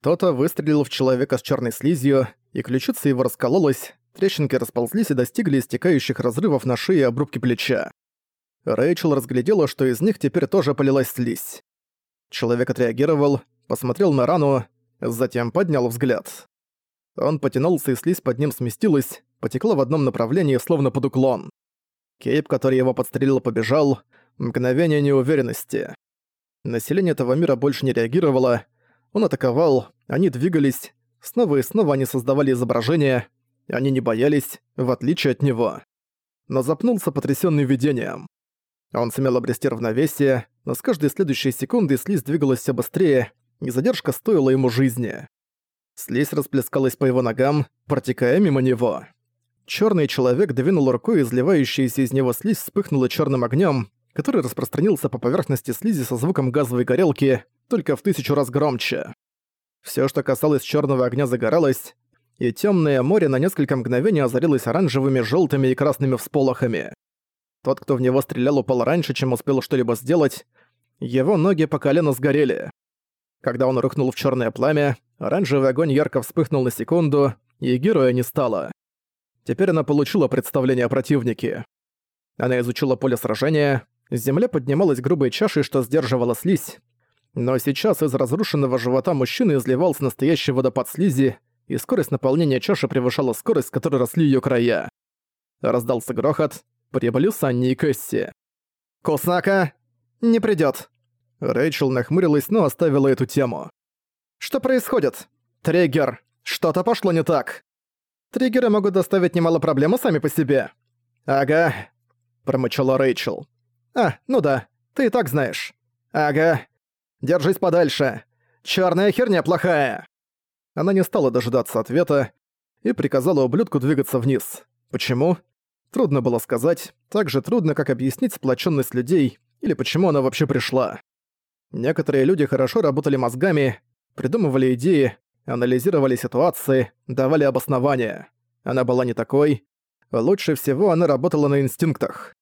Кто-то выстрелил в человека с черной слизью, и ключица его раскололась, трещинки расползлись и достигли истекающих разрывов на шее и обрубке плеча. Рэйчел разглядела, что из них теперь тоже полилась слизь. Человек отреагировал, посмотрел на рану, затем поднял взгляд. Он потянулся, и слизь под ним сместилась, потекла в одном направлении, словно под уклон. Кейп, который его подстрелил, побежал. Мгновение неуверенности. Население этого мира больше не реагировало. Он атаковал, они двигались. Снова и снова они создавали изображения. Они не боялись, в отличие от него. Но запнулся потрясённый видением. Он сумел обрести равновесие, но с каждой следующей секунды слизь двигалась все быстрее, и задержка стоила ему жизни. Слизь расплескалась по его ногам, протекая мимо него. Черный человек двинул рукой, изливающаяся из него слизь вспыхнула черным огнем, который распространился по поверхности слизи со звуком газовой горелки, только в тысячу раз громче. Все, что касалось черного огня, загоралось, и темное море на несколько мгновений озарилось оранжевыми, желтыми и красными всполохами. Тот, кто в него стрелял, упал раньше, чем успел что-либо сделать. Его ноги по колено сгорели. Когда он рухнул в черное пламя, оранжевый огонь ярко вспыхнул на секунду, и героя не стало. Теперь она получила представление о противнике. Она изучила поле сражения, земля поднималась грубой чашей, что сдерживала слизь, но сейчас из разрушенного живота мужчины изливался настоящий водопад слизи, и скорость наполнения чаши превышала скорость, с которой росли ее края. Раздался грохот, прибыли Санни и Кэсси. «Кусака! Не придёт!» Рэйчел нахмурилась, но оставила эту тему. «Что происходит? Триггер! Что-то пошло не так!» «Триггеры могут доставить немало проблем сами по себе». «Ага», — промычала Рэйчел. «А, ну да, ты и так знаешь». «Ага. Держись подальше. Чёрная херня плохая». Она не стала дожидаться ответа и приказала ублюдку двигаться вниз. Почему? Трудно было сказать, так же трудно, как объяснить сплоченность людей или почему она вообще пришла. Некоторые люди хорошо работали мозгами, придумывали идеи, анализировали ситуации, давали обоснования. Она была не такой. Лучше всего она работала на инстинктах.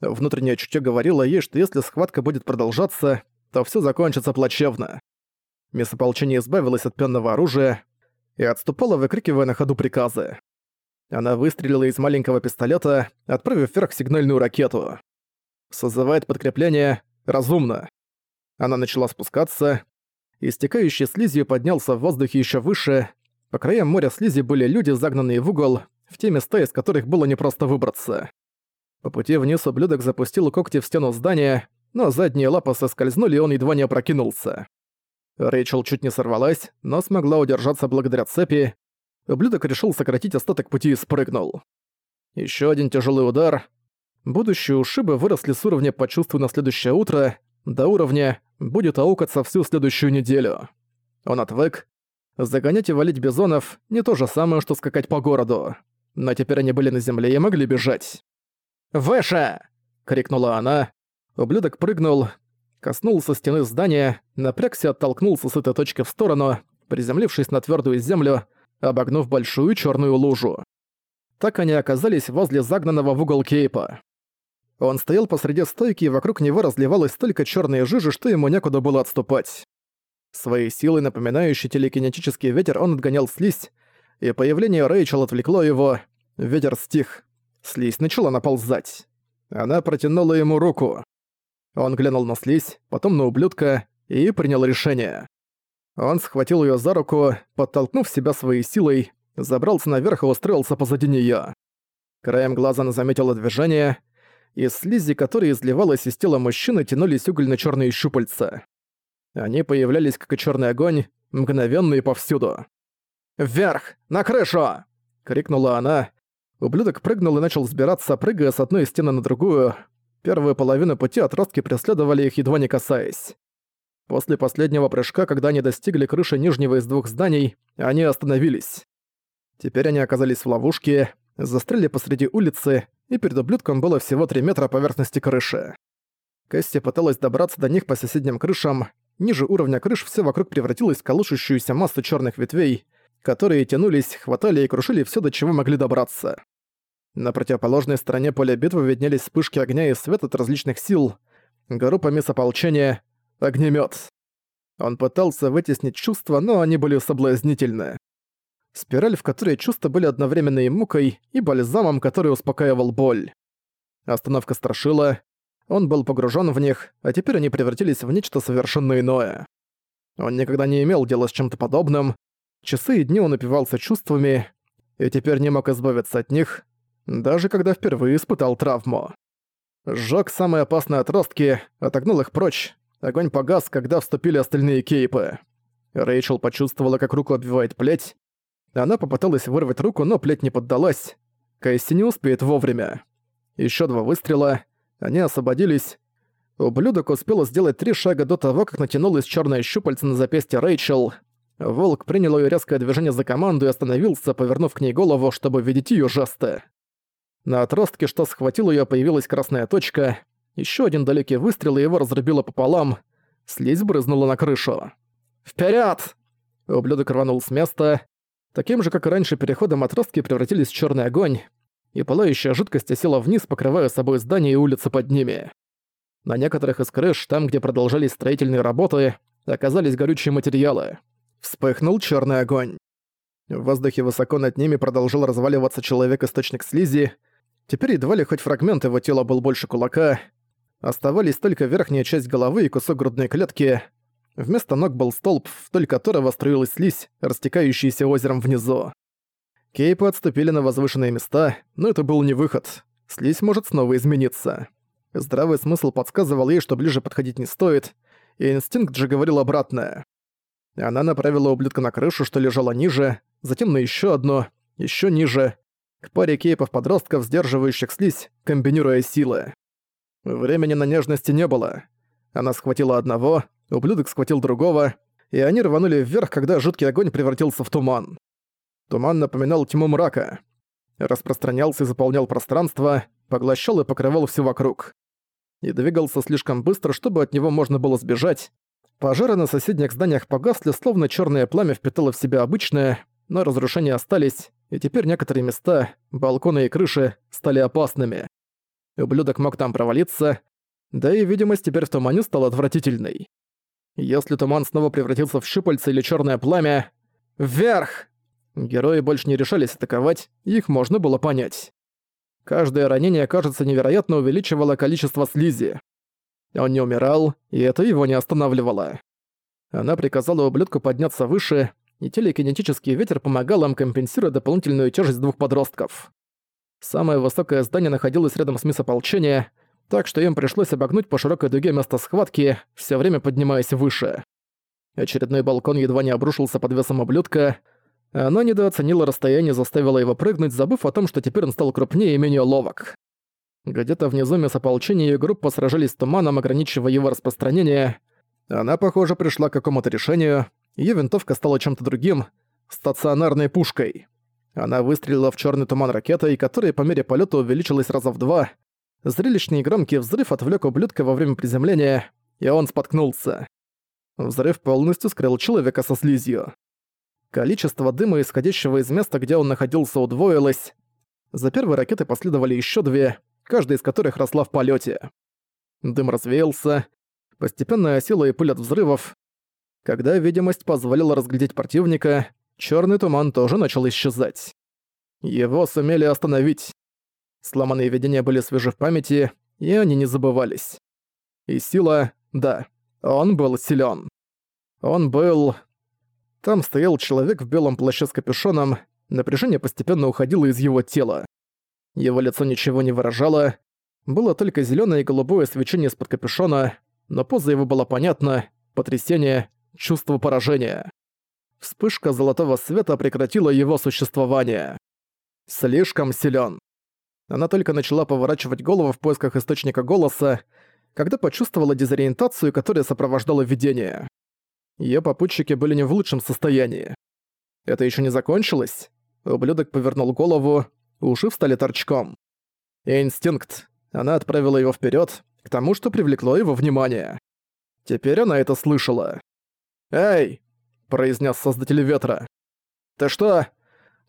Внутреннее чутье говорило ей, что если схватка будет продолжаться, то все закончится плачевно. Месополчение избавилось от пенного оружия и отступало, выкрикивая на ходу приказы. Она выстрелила из маленького пистолета, отправив вверх сигнальную ракету. Созывает подкрепление разумно. Она начала спускаться. Истекающий слизью поднялся в воздухе еще выше. По краям моря слизи были люди, загнанные в угол, в те места, из которых было непросто выбраться. По пути вниз ублюдок запустил когти в стену здания, но задние лапы соскользнули, и он едва не опрокинулся. Рэйчел чуть не сорвалась, но смогла удержаться благодаря цепи, ублюдок решил сократить остаток пути и спрыгнул. Еще один тяжелый удар. Будущие ушибы выросли с уровня «почувствуй на следующее утро» до уровня «будет аукаться всю следующую неделю». Он отвык. Загонять и валить бизонов — не то же самое, что скакать по городу. Но теперь они были на земле и могли бежать. «Выше!» — крикнула она. Ублюдок прыгнул, коснулся стены здания, напрягся, оттолкнулся с этой точки в сторону, приземлившись на твердую землю, обогнув большую черную лужу. Так они оказались возле загнанного в угол кейпа. Он стоял посреди стойки, и вокруг него разливалась столько черной жижи, что ему некуда было отступать. Своей силой, напоминающей телекинетический ветер, он отгонял слизь, и появление Рэйчел отвлекло его. Ветер стих. Слизь начала наползать. Она протянула ему руку. Он глянул на слизь, потом на ублюдка и принял решение. Он схватил её за руку, подтолкнув себя своей силой, забрался наверх и устроился позади неё. Краем глаза она заметила движение. Из слизи, которая изливалась из тела мужчины, тянулись угольно-чёрные щупальца. Они появлялись, как и чёрный огонь, мгновенно и повсюду. «Вверх! На крышу!» — крикнула она. Ублюдок прыгнул и начал взбираться, прыгая с одной стены на другую. Первую половину пути отростки преследовали их, едва не касаясь. После последнего прыжка, когда они достигли крыши нижнего из двух зданий, они остановились. Теперь они оказались в ловушке, застряли посреди улицы, и перед ублюдком было всего 3 метра поверхности крыши. Кэсси пыталась добраться до них по соседним крышам, ниже уровня крыш все вокруг превратилось в колышущуюся массу черных ветвей, которые тянулись, хватали и крушили все, до чего могли добраться. На противоположной стороне поля битвы виднелись вспышки огня и света от различных сил, группа мисс огнемет. Он пытался вытеснить чувства, но они были соблазнительны. Спираль, в которой чувства были одновременно и мукой, и бальзамом, который успокаивал боль. Остановка страшила. Он был погружен в них, а теперь они превратились в нечто совершенно иное. Он никогда не имел дела с чем-то подобным. Часы и дни он упивался чувствами, и теперь не мог избавиться от них, даже когда впервые испытал травму. Сжёг самые опасные отростки, отогнал их прочь. Огонь погас, когда вступили остальные кейпы. Рэйчел почувствовала, как руку обвивает плеть. Она попыталась вырвать руку, но плеть не поддалась. Кайси не успеет вовремя. Еще два выстрела. Они освободились. Ублюдок успел сделать три шага до того, как натянулась черная щупальца на запястье Рэйчел. Волк принял ее резкое движение за команду и остановился, повернув к ней голову, чтобы видеть ее жесты. На отростке, что схватил ее, появилась красная точка. Еще один далекий выстрел, и его разрубило пополам. Слизь брызнула на крышу. Вперед! Ублюдок рванул с места. Таким же, как и раньше, переходом отростки превратились в черный огонь, и пылающая жидкость осела вниз, покрывая собой здания и улицы под ними. На некоторых из крыш, там, где продолжались строительные работы, оказались горючие материалы. Вспыхнул черный огонь. В воздухе высоко над ними продолжил разваливаться человек-источник слизи, Теперь едва ли хоть фрагмент его тела был больше кулака. Оставались только верхняя часть головы и кусок грудной клетки. Вместо ног был столб, вдоль которого струилась слизь, растекающаяся озером внизу. Кейпы отступили на возвышенные места, но это был не выход. Слизь может снова измениться. Здравый смысл подсказывал ей, что ближе подходить не стоит, и инстинкт же говорил обратное. Она направила ублюдка на крышу, что лежала ниже, затем на еще одно, еще ниже, к паре кейпов-подростков, сдерживающих слизь, комбинируя силы. Времени на нежности не было. Она схватила одного, ублюдок схватил другого, и они рванули вверх, когда жуткий огонь превратился в туман. Туман напоминал тьму мрака. Распространялся и заполнял пространство, поглощал и покрывал все вокруг. И двигался слишком быстро, чтобы от него можно было сбежать. Пожары на соседних зданиях погасли, словно черное пламя впитало в себя обычное, но разрушения остались, и теперь некоторые места, балконы и крыши, стали опасными. Ублюдок мог там провалиться, да и видимость теперь в тумане стала отвратительной. Если туман снова превратился в щупальца или черное пламя... Вверх! Герои больше не решались атаковать, их можно было понять. Каждое ранение, кажется, невероятно увеличивало количество слизи. Он не умирал, и это его не останавливало. Она приказала ублюдку подняться выше, и телекинетический ветер помогал им, компенсируя дополнительную тяжесть двух подростков. Самое высокое здание находилось рядом с мисс так что им пришлось обогнуть по широкой дуге место схватки, все время поднимаясь выше. Очередной балкон едва не обрушился под весом ублюдка, оно недооценило расстояние и заставило его прыгнуть, забыв о том, что теперь он стал крупнее и менее ловок. Где-то внизу мисс ополчения и группа сражались с туманом, ограничивая его распространение. Она, похоже, пришла к какому-то решению, Её винтовка стала чем-то другим — стационарной пушкой. Она выстрелила в чёрный туман ракетой, которая по мере полёта увеличилась раза в два. Зрелищный и громкий взрыв отвлёк ублюдка во время приземления, и он споткнулся. Взрыв полностью скрыл человека со слизью. Количество дыма, исходящего из места, где он находился, удвоилось. За первой ракетой последовали ещё две, каждая из которых росла в полёте. Дым развеялся, постепенно осела и пыль от взрывов, когда видимость позволила разглядеть противника, черный туман тоже начал исчезать. Его сумели остановить. Сломанные видения были свежи в памяти, и они не забывались. И сила, да, он был силен. Он был... Там стоял человек в белом плаще с капюшоном, напряжение постепенно уходило из его тела. Его лицо ничего не выражало, было только зеленое и голубое свечение из-под капюшона, но поза его была понятна, потрясение, чувство поражения. Вспышка золотого света прекратила его существование. Слишком силен. Она только начала поворачивать голову в поисках источника голоса, когда почувствовала дезориентацию, которая сопровождала видение. Ее попутчики были не в лучшем состоянии. Это еще не закончилось? Ублюдок повернул голову, уши встали торчком. Инстинкт. Она отправила его вперед к тому, что привлекло его внимание. Теперь она это слышала. «Эй!» – произнес создатель ветра. «Ты что?»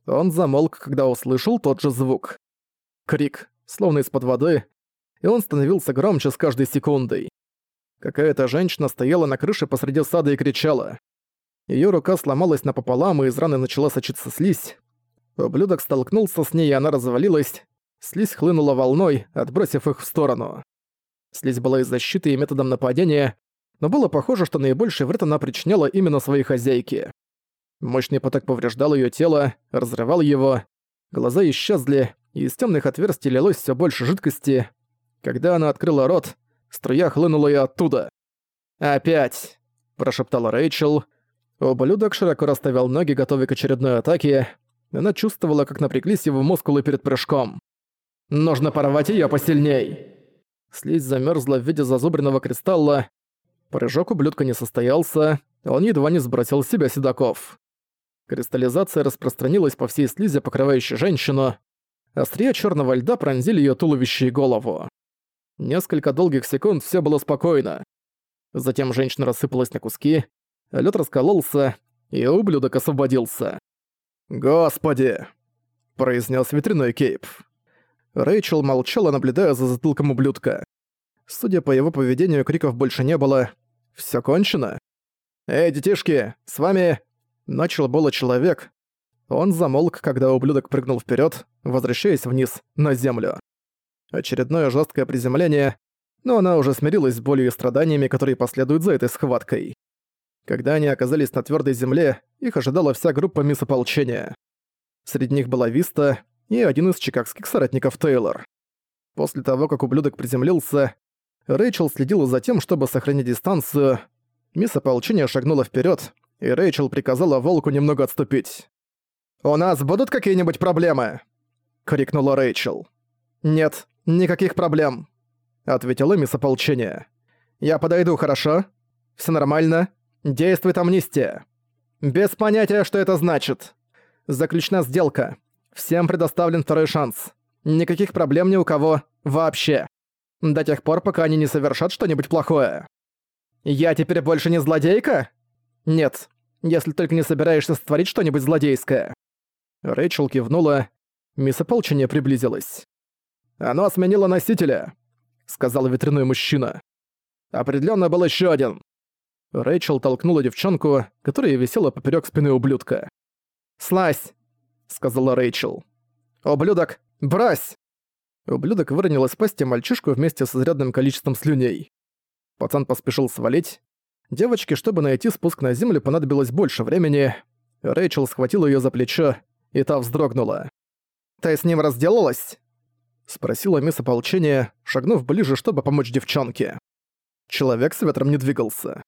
Он замолк, когда услышал тот же звук. Крик, словно из-под воды, и он становился громче с каждой секундой. Какая-то женщина стояла на крыше посреди сада и кричала. Её рука сломалась напополам, и из раны начала сочиться слизь. Ублюдок столкнулся с ней, и она развалилась. Слизь хлынула волной, отбросив их в сторону. Слизь была из защиты и методом нападения, но было похоже, что наибольший вред она причиняла именно своей хозяйке. Мощный поток повреждал её тело, разрывал его. Глаза исчезли, и из тёмных отверстий лилось всё больше жидкости. Когда она открыла рот, струя хлынула и оттуда. «Опять!» – прошептала Рэйчел. Ублюдок широко расставил ноги, готовый к очередной атаке. Она чувствовала, как напряглись его мускулы перед прыжком. «Нужно порвать её посильней!» Слизь замёрзла в виде зазубренного кристалла. Прыжок ублюдка не состоялся, он едва не сбросил с себя седаков. Кристаллизация распространилась по всей слизи, покрывающей женщину. Острия черного льда пронзили ее туловище и голову. Несколько долгих секунд все было спокойно. Затем женщина рассыпалась на куски, лед раскололся, и ублюдок освободился. «Господи!» – произнес ветряной Кейп. Рэйчел молчала, наблюдая за затылком ублюдка. Судя по его поведению, криков больше не было. Все кончено? «Эй, детишки, с вами...» Начал было человек. Он замолк, когда ублюдок прыгнул вперед, возвращаясь вниз, на землю. Очередное жесткое приземление, но она уже смирилась с болью и страданиями, которые последуют за этой схваткой. Когда они оказались на твердой земле, их ожидала вся группа мисс ополчения. Среди них была Виста и один из чикагских соратников Тейлор. После того, как ублюдок приземлился, Рэйчел следила за тем, чтобы сохранить дистанцию, Мисс ополчения шагнула вперед, и Рэйчел приказала волку немного отступить. «У нас будут какие-нибудь проблемы?» — крикнула Рэйчел. «Нет, никаких проблем», — ответила мисс ополчения. «Я подойду, хорошо? Все нормально? Действует амнистия. Без понятия, что это значит. Заключена сделка. Всем предоставлен второй шанс. Никаких проблем ни у кого вообще. До тех пор, пока они не совершат что-нибудь плохое». «Я теперь больше не злодейка?» «Нет, если только не собираешься сотворить что-нибудь злодейское». Рэйчел кивнула. Мисс Ополчение приблизилась. «Оно сменило носителя», — сказал ветряной мужчина. «Определённо был ещё один». Рэйчел толкнула девчонку, которая висела поперёк спины ублюдка. «Слазь!» — сказала Рэйчел. «Ублюдок, брось!» Ублюдок выронил из пасти мальчишку вместе с изрядным количеством слюней. Пацан поспешил свалить. Девочке, чтобы найти спуск на землю, понадобилось больше времени. Рэйчел схватила её за плечо, и та вздрогнула. «Ты с ним разделалась?» Спросила мисс ополчения, шагнув ближе, чтобы помочь девчонке. Человек с ветром не двигался.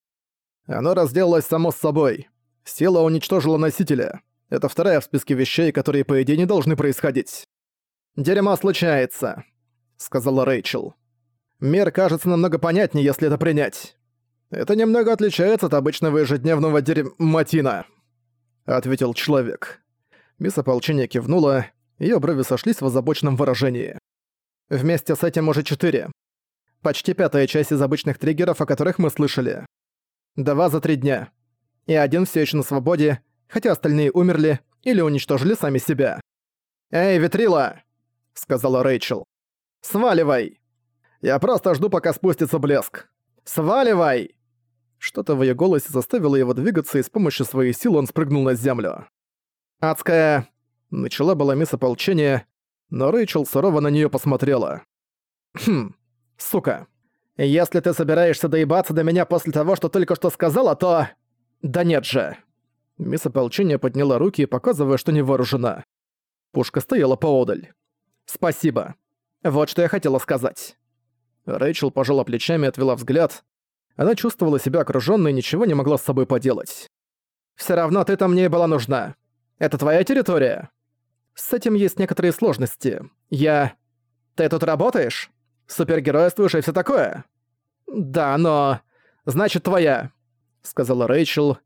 Оно разделалось само с собой. Сила уничтожила носителя. Это вторая в списке вещей, которые, по идее, не должны происходить. «Дерьмо случается», — сказала Рэйчел. Мир кажется намного понятнее, если это принять. Это немного отличается от обычного ежедневного дерьматина», — ответил человек. Мисс ополчения кивнула, её брови сошлись в озабоченном выражении. «Вместе с этим уже четыре. Почти пятая часть из обычных триггеров, о которых мы слышали. Два за три дня. И один всё ещё на свободе, хотя остальные умерли или уничтожили сами себя. «Эй, Витрила!» — сказала Рэйчел. «Сваливай!» Я просто жду, пока спустится блеск. Сваливай!» Что-то в её голосе заставило его двигаться, и с помощью своей силы он спрыгнул на землю. «Адская...» Начала была мисс ополчения, но Рэйчел сурово на неё посмотрела. «Хм, сука. Если ты собираешься доебаться до меня после того, что только что сказала, то... Да нет же». Мисс ополчения подняла руки, показывая, что не вооружена. Пушка стояла поодаль. «Спасибо. Вот что я хотела сказать». Рэйчел пожала плечами и отвела взгляд. Она чувствовала себя окружённой и ничего не могла с собой поделать. «Всё равно ты там мне была нужна. Это твоя территория?» «С этим есть некоторые сложности. Я... Ты тут работаешь? Супергеройствуешь и всё такое?» «Да, но... Значит, твоя», — сказала Рэйчел.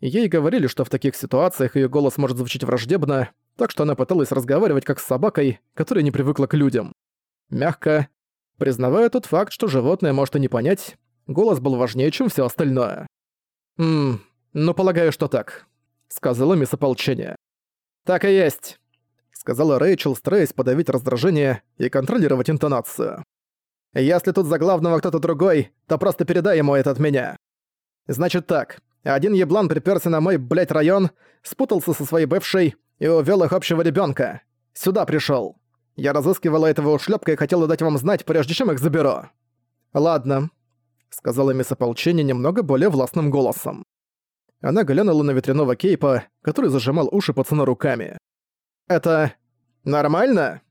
Ей говорили, что в таких ситуациях её голос может звучать враждебно, так что она пыталась разговаривать как с собакой, которая не привыкла к людям. Мягко, Признавая тот факт, что животное может и не понять, голос был важнее, чем все остальное. «Ммм, ну полагаю, что так», — сказала мисс ополчения. «Так и есть», — сказала Рэйчел, стараясь подавить раздражение и контролировать интонацию. Если тут за главного кто-то другой, то просто передай ему это от меня. Значит так, один еблан приперся на мой, блядь, район, спутался со своей бывшей и увел их общего ребенка. Сюда пришел. Я разыскивала этого ушлепка и хотела дать вам знать, прежде чем их заберу. Ладно, сказала мисс ополчения немного более властным голосом. Она глянула на ветряного кейпа, который зажимал уши пацана руками. «Это... нормально?»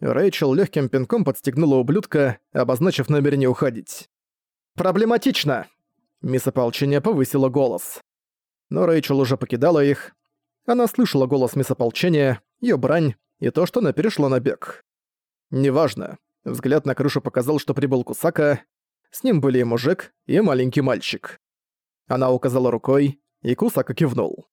Рэйчел легким пинком подстегнула ублюдка, обозначив намерение уходить. «Проблематично!» Мисс ополчения повысила голос. Но Рэйчел уже покидала их. Она слышала голос мисс её брань и то, что она перешла на бег. Неважно. Взгляд на крышу показал, что прибыл Кусака. С ним были и мужик, и маленький мальчик. Она указала рукой, и Кусака кивнул.